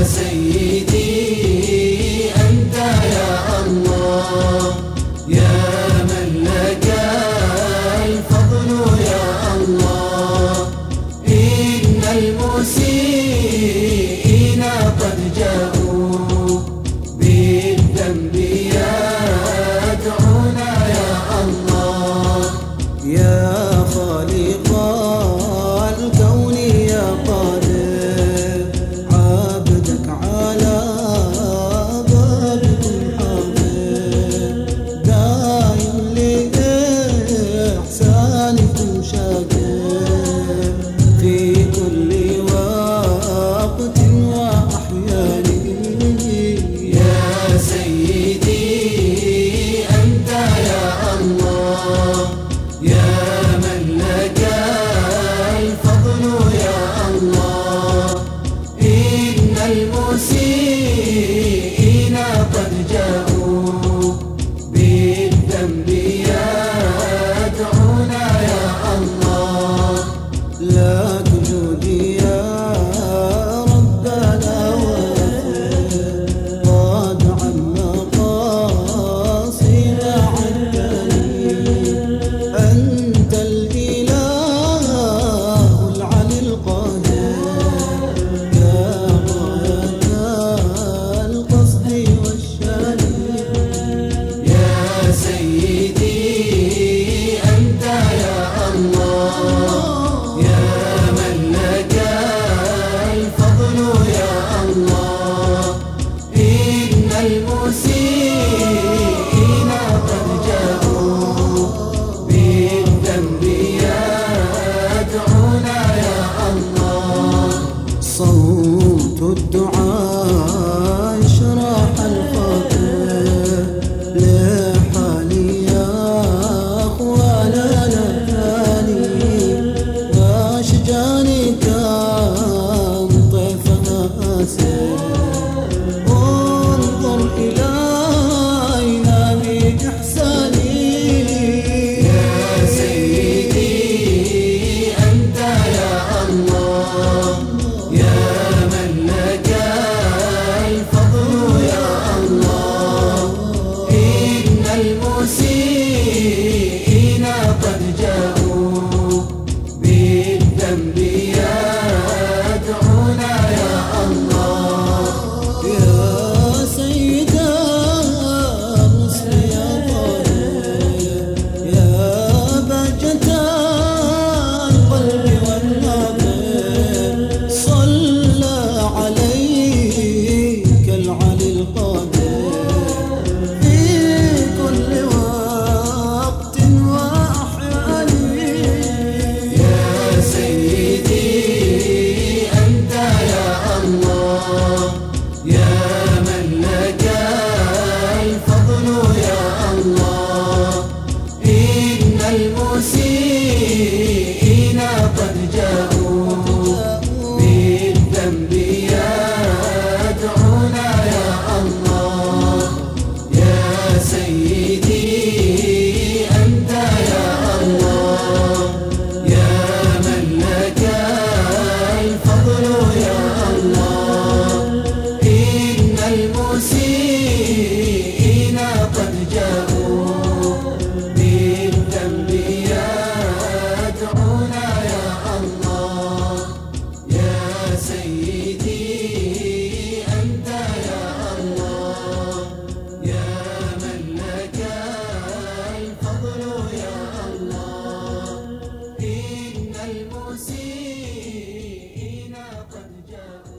يا سيدي أنت يا الله. يا من لك الفضل يا الله. إن المسيئين قد جاءوا بالذنب يدعونا يا الله. يا la la can be. Yeah.